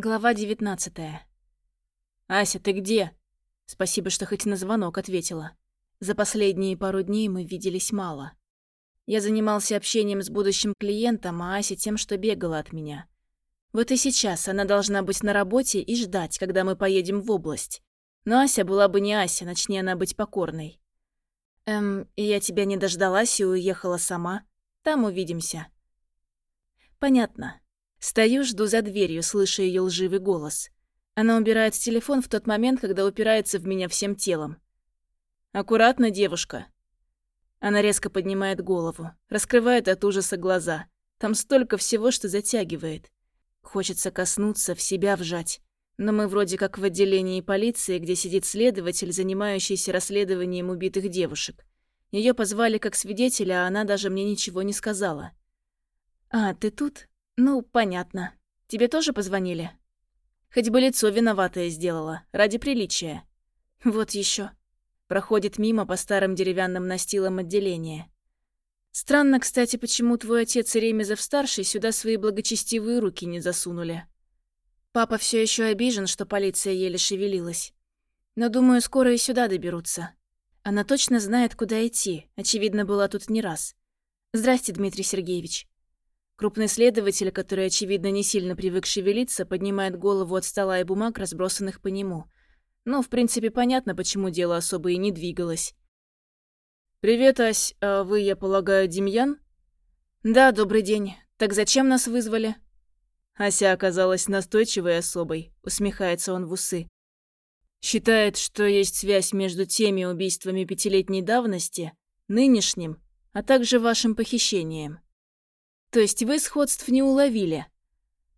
Глава 19 «Ася, ты где?» Спасибо, что хоть на звонок ответила. За последние пару дней мы виделись мало. Я занимался общением с будущим клиентом, а Ася тем, что бегала от меня. Вот и сейчас она должна быть на работе и ждать, когда мы поедем в область. Но Ася была бы не Ася, начни она быть покорной. Эм, я тебя не дождалась и уехала сама. Там увидимся. Понятно. Стою, жду за дверью, слыша ее лживый голос. Она убирает телефон в тот момент, когда упирается в меня всем телом. «Аккуратно, девушка». Она резко поднимает голову, раскрывает от ужаса глаза. Там столько всего, что затягивает. Хочется коснуться, в себя вжать. Но мы вроде как в отделении полиции, где сидит следователь, занимающийся расследованием убитых девушек. Ее позвали как свидетеля, а она даже мне ничего не сказала. «А, ты тут?» «Ну, понятно. Тебе тоже позвонили?» Хоть бы лицо виноватое сделала, ради приличия. Вот еще. Проходит мимо по старым деревянным настилам отделения. Странно, кстати, почему твой отец и Ремезов-старший сюда свои благочестивые руки не засунули. Папа все еще обижен, что полиция еле шевелилась. Но, думаю, скоро и сюда доберутся. Она точно знает, куда идти. Очевидно, была тут не раз. Здрасте, Дмитрий Сергеевич. Крупный следователь, который, очевидно, не сильно привык шевелиться, поднимает голову от стола и бумаг, разбросанных по нему. Но, в принципе, понятно, почему дело особо и не двигалось. «Привет, Ась. А вы, я полагаю, Демьян?» «Да, добрый день. Так зачем нас вызвали?» Ася оказалась настойчивой особой, усмехается он в усы. Считает, что есть связь между теми убийствами пятилетней давности, нынешним, а также вашим похищением. То есть вы сходств не уловили?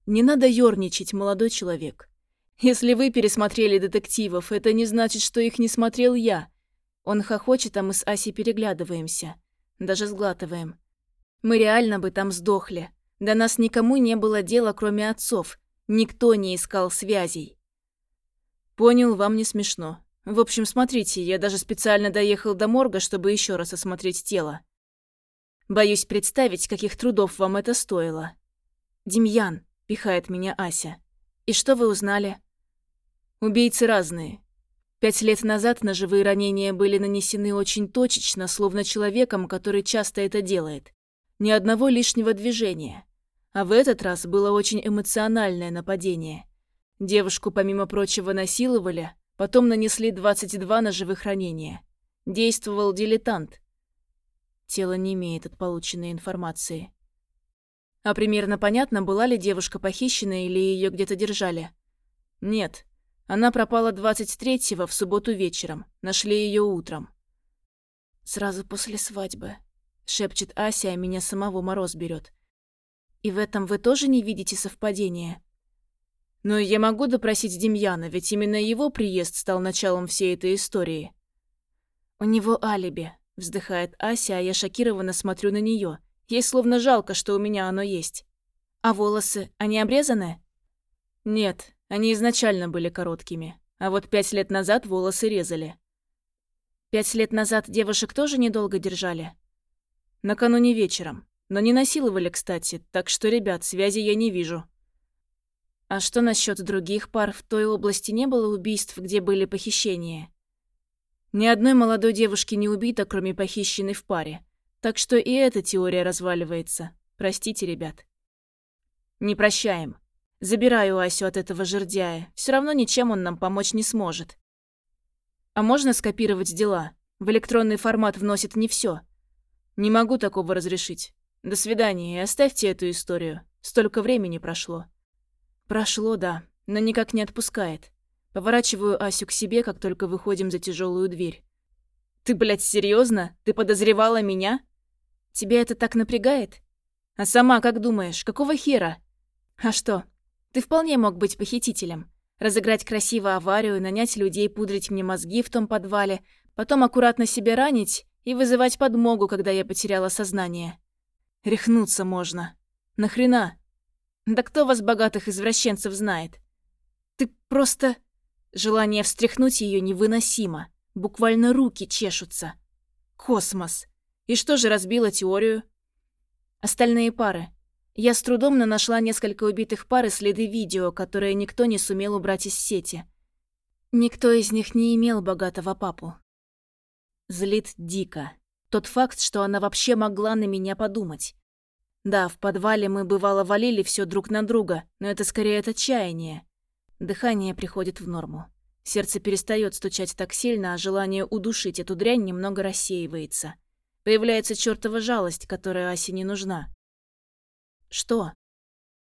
Не надо ёрничать, молодой человек. Если вы пересмотрели детективов, это не значит, что их не смотрел я. Он хохочет, а мы с Асей переглядываемся. Даже сглатываем. Мы реально бы там сдохли. До нас никому не было дела, кроме отцов. Никто не искал связей. Понял, вам не смешно. В общем, смотрите, я даже специально доехал до морга, чтобы еще раз осмотреть тело. Боюсь представить, каких трудов вам это стоило. «Демьян», — пихает меня Ася. «И что вы узнали?» «Убийцы разные. Пять лет назад ножевые ранения были нанесены очень точечно, словно человеком, который часто это делает. Ни одного лишнего движения. А в этот раз было очень эмоциональное нападение. Девушку, помимо прочего, насиловали, потом нанесли 22 ножевых ранения. Действовал дилетант, Тело не имеет от полученной информации. А примерно понятно, была ли девушка похищена или ее где-то держали? Нет. Она пропала 23-го в субботу вечером. Нашли ее утром. Сразу после свадьбы. Шепчет Ася, а меня самого мороз берет. И в этом вы тоже не видите совпадения? Но я могу допросить Демьяна, ведь именно его приезд стал началом всей этой истории. У него алиби, Вздыхает Ася, а я шокированно смотрю на нее. Ей словно жалко, что у меня оно есть. А волосы, они обрезаны? Нет, они изначально были короткими. А вот пять лет назад волосы резали. Пять лет назад девушек тоже недолго держали? Накануне вечером. Но не насиловали, кстати, так что, ребят, связи я не вижу. А что насчет других пар? В той области не было убийств, где были похищения? Ни одной молодой девушки не убито, кроме похищенной в паре. Так что и эта теория разваливается. Простите, ребят. Не прощаем. Забираю Асю от этого жердяя. Все равно ничем он нам помочь не сможет. А можно скопировать дела? В электронный формат вносит не все. Не могу такого разрешить. До свидания и оставьте эту историю. Столько времени прошло. Прошло, да, но никак не отпускает. Поворачиваю Асю к себе, как только выходим за тяжелую дверь. «Ты, блядь, серьезно? Ты подозревала меня?» «Тебя это так напрягает?» «А сама как думаешь, какого хера?» «А что? Ты вполне мог быть похитителем. Разыграть красиво аварию, нанять людей пудрить мне мозги в том подвале, потом аккуратно себя ранить и вызывать подмогу, когда я потеряла сознание. Рехнуться можно. Нахрена? Да кто вас, богатых извращенцев, знает? Ты просто... Желание встряхнуть ее невыносимо. Буквально руки чешутся. Космос. И что же разбило теорию? Остальные пары. Я с трудом нашла несколько убитых пар и следы видео, которые никто не сумел убрать из сети. Никто из них не имел богатого папу. Злит дико. Тот факт, что она вообще могла на меня подумать. Да, в подвале мы бывало валили все друг на друга, но это скорее от отчаяния. Дыхание приходит в норму. Сердце перестает стучать так сильно, а желание удушить эту дрянь немного рассеивается. Появляется чертова жалость, которая Асе не нужна. Что?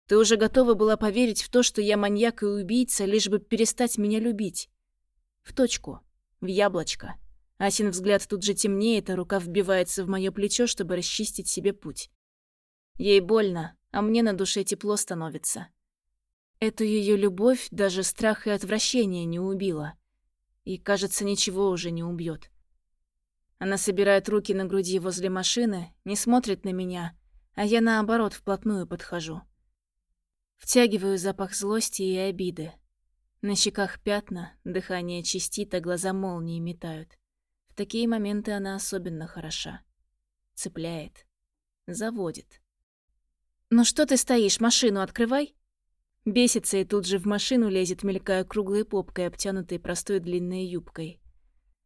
Ты уже готова была поверить в то, что я маньяк и убийца, лишь бы перестать меня любить? В точку. В яблочко. Асин взгляд тут же темнеет, а рука вбивается в мое плечо, чтобы расчистить себе путь. Ей больно, а мне на душе тепло становится. Эту ее любовь даже страх и отвращение не убило. И, кажется, ничего уже не убьет. Она собирает руки на груди возле машины, не смотрит на меня, а я, наоборот, вплотную подхожу. Втягиваю запах злости и обиды. На щеках пятна, дыхание чистит, а глаза молнии метают. В такие моменты она особенно хороша. Цепляет. Заводит. «Ну что ты стоишь? Машину открывай!» Бесится и тут же в машину лезет, мелькая круглой попкой, обтянутой простой длинной юбкой.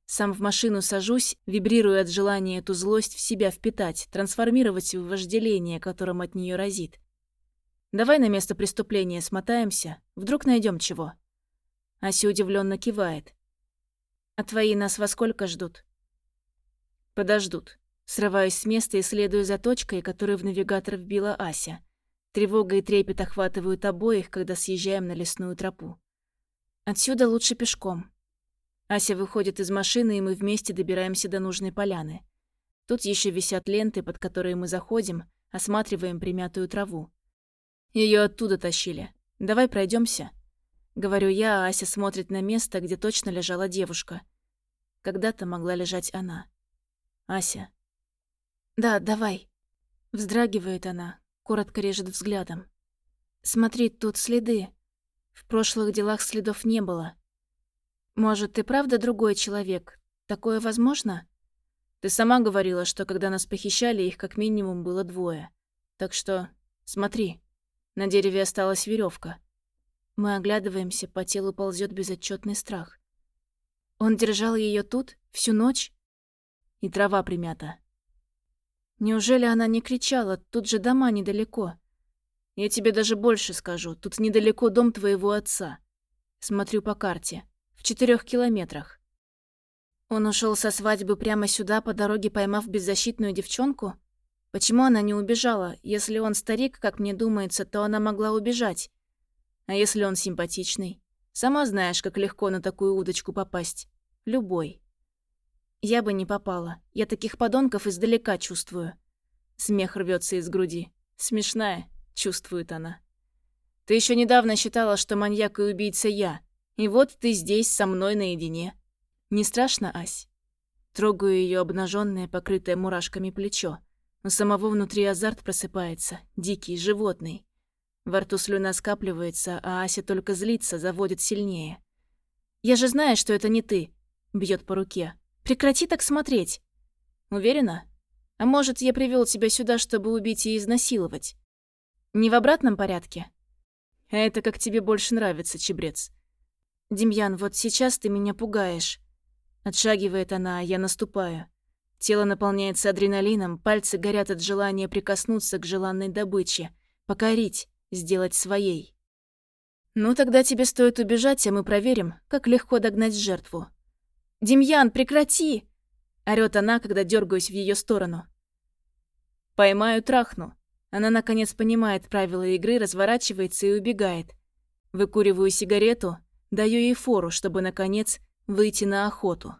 Сам в машину сажусь, вибрирую от желания эту злость в себя впитать, трансформировать в вожделение, которым от нее разит. «Давай на место преступления смотаемся, вдруг найдем чего». Ася удивленно кивает. «А твои нас во сколько ждут?» «Подождут. Срываюсь с места и следую за точкой, которую в навигатор вбила Ася. Тревога и трепет охватывают обоих, когда съезжаем на лесную тропу. Отсюда лучше пешком. Ася выходит из машины, и мы вместе добираемся до нужной поляны. Тут еще висят ленты, под которые мы заходим, осматриваем примятую траву. Ее оттуда тащили. Давай пройдемся. Говорю я, а Ася смотрит на место, где точно лежала девушка. Когда-то могла лежать она. Ася, «Да, давай». Вздрагивает она, коротко режет взглядом. «Смотри, тут следы. В прошлых делах следов не было. Может, ты правда другой человек? Такое возможно?» «Ты сама говорила, что когда нас похищали, их как минимум было двое. Так что смотри, на дереве осталась веревка. Мы оглядываемся, по телу ползет безотчетный страх. Он держал ее тут всю ночь? И трава примята. Неужели она не кричала? Тут же дома недалеко. Я тебе даже больше скажу. Тут недалеко дом твоего отца. Смотрю по карте. В четырех километрах. Он ушел со свадьбы прямо сюда, по дороге поймав беззащитную девчонку? Почему она не убежала? Если он старик, как мне думается, то она могла убежать. А если он симпатичный? Сама знаешь, как легко на такую удочку попасть. Любой. Я бы не попала. Я таких подонков издалека чувствую. Смех рвется из груди. Смешная, чувствует она. Ты еще недавно считала, что маньяк и убийца я. И вот ты здесь со мной наедине. Не страшно, Ась? Трогаю ее обнаженное, покрытое мурашками плечо. У самого внутри азарт просыпается, дикий, животный. Во рту слюна скапливается, а Ася только злится, заводит сильнее. «Я же знаю, что это не ты», — бьет по руке. Прекрати так смотреть. Уверена? А может, я привел тебя сюда, чтобы убить и изнасиловать? Не в обратном порядке? А это как тебе больше нравится, чебрец. Демьян, вот сейчас ты меня пугаешь. Отшагивает она, а я наступаю. Тело наполняется адреналином, пальцы горят от желания прикоснуться к желанной добыче, покорить, сделать своей. Ну, тогда тебе стоит убежать, а мы проверим, как легко догнать жертву. «Демьян, прекрати!» — орёт она, когда дергаюсь в ее сторону. «Поймаю трахну». Она, наконец, понимает правила игры, разворачивается и убегает. Выкуриваю сигарету, даю ей фору, чтобы, наконец, выйти на охоту.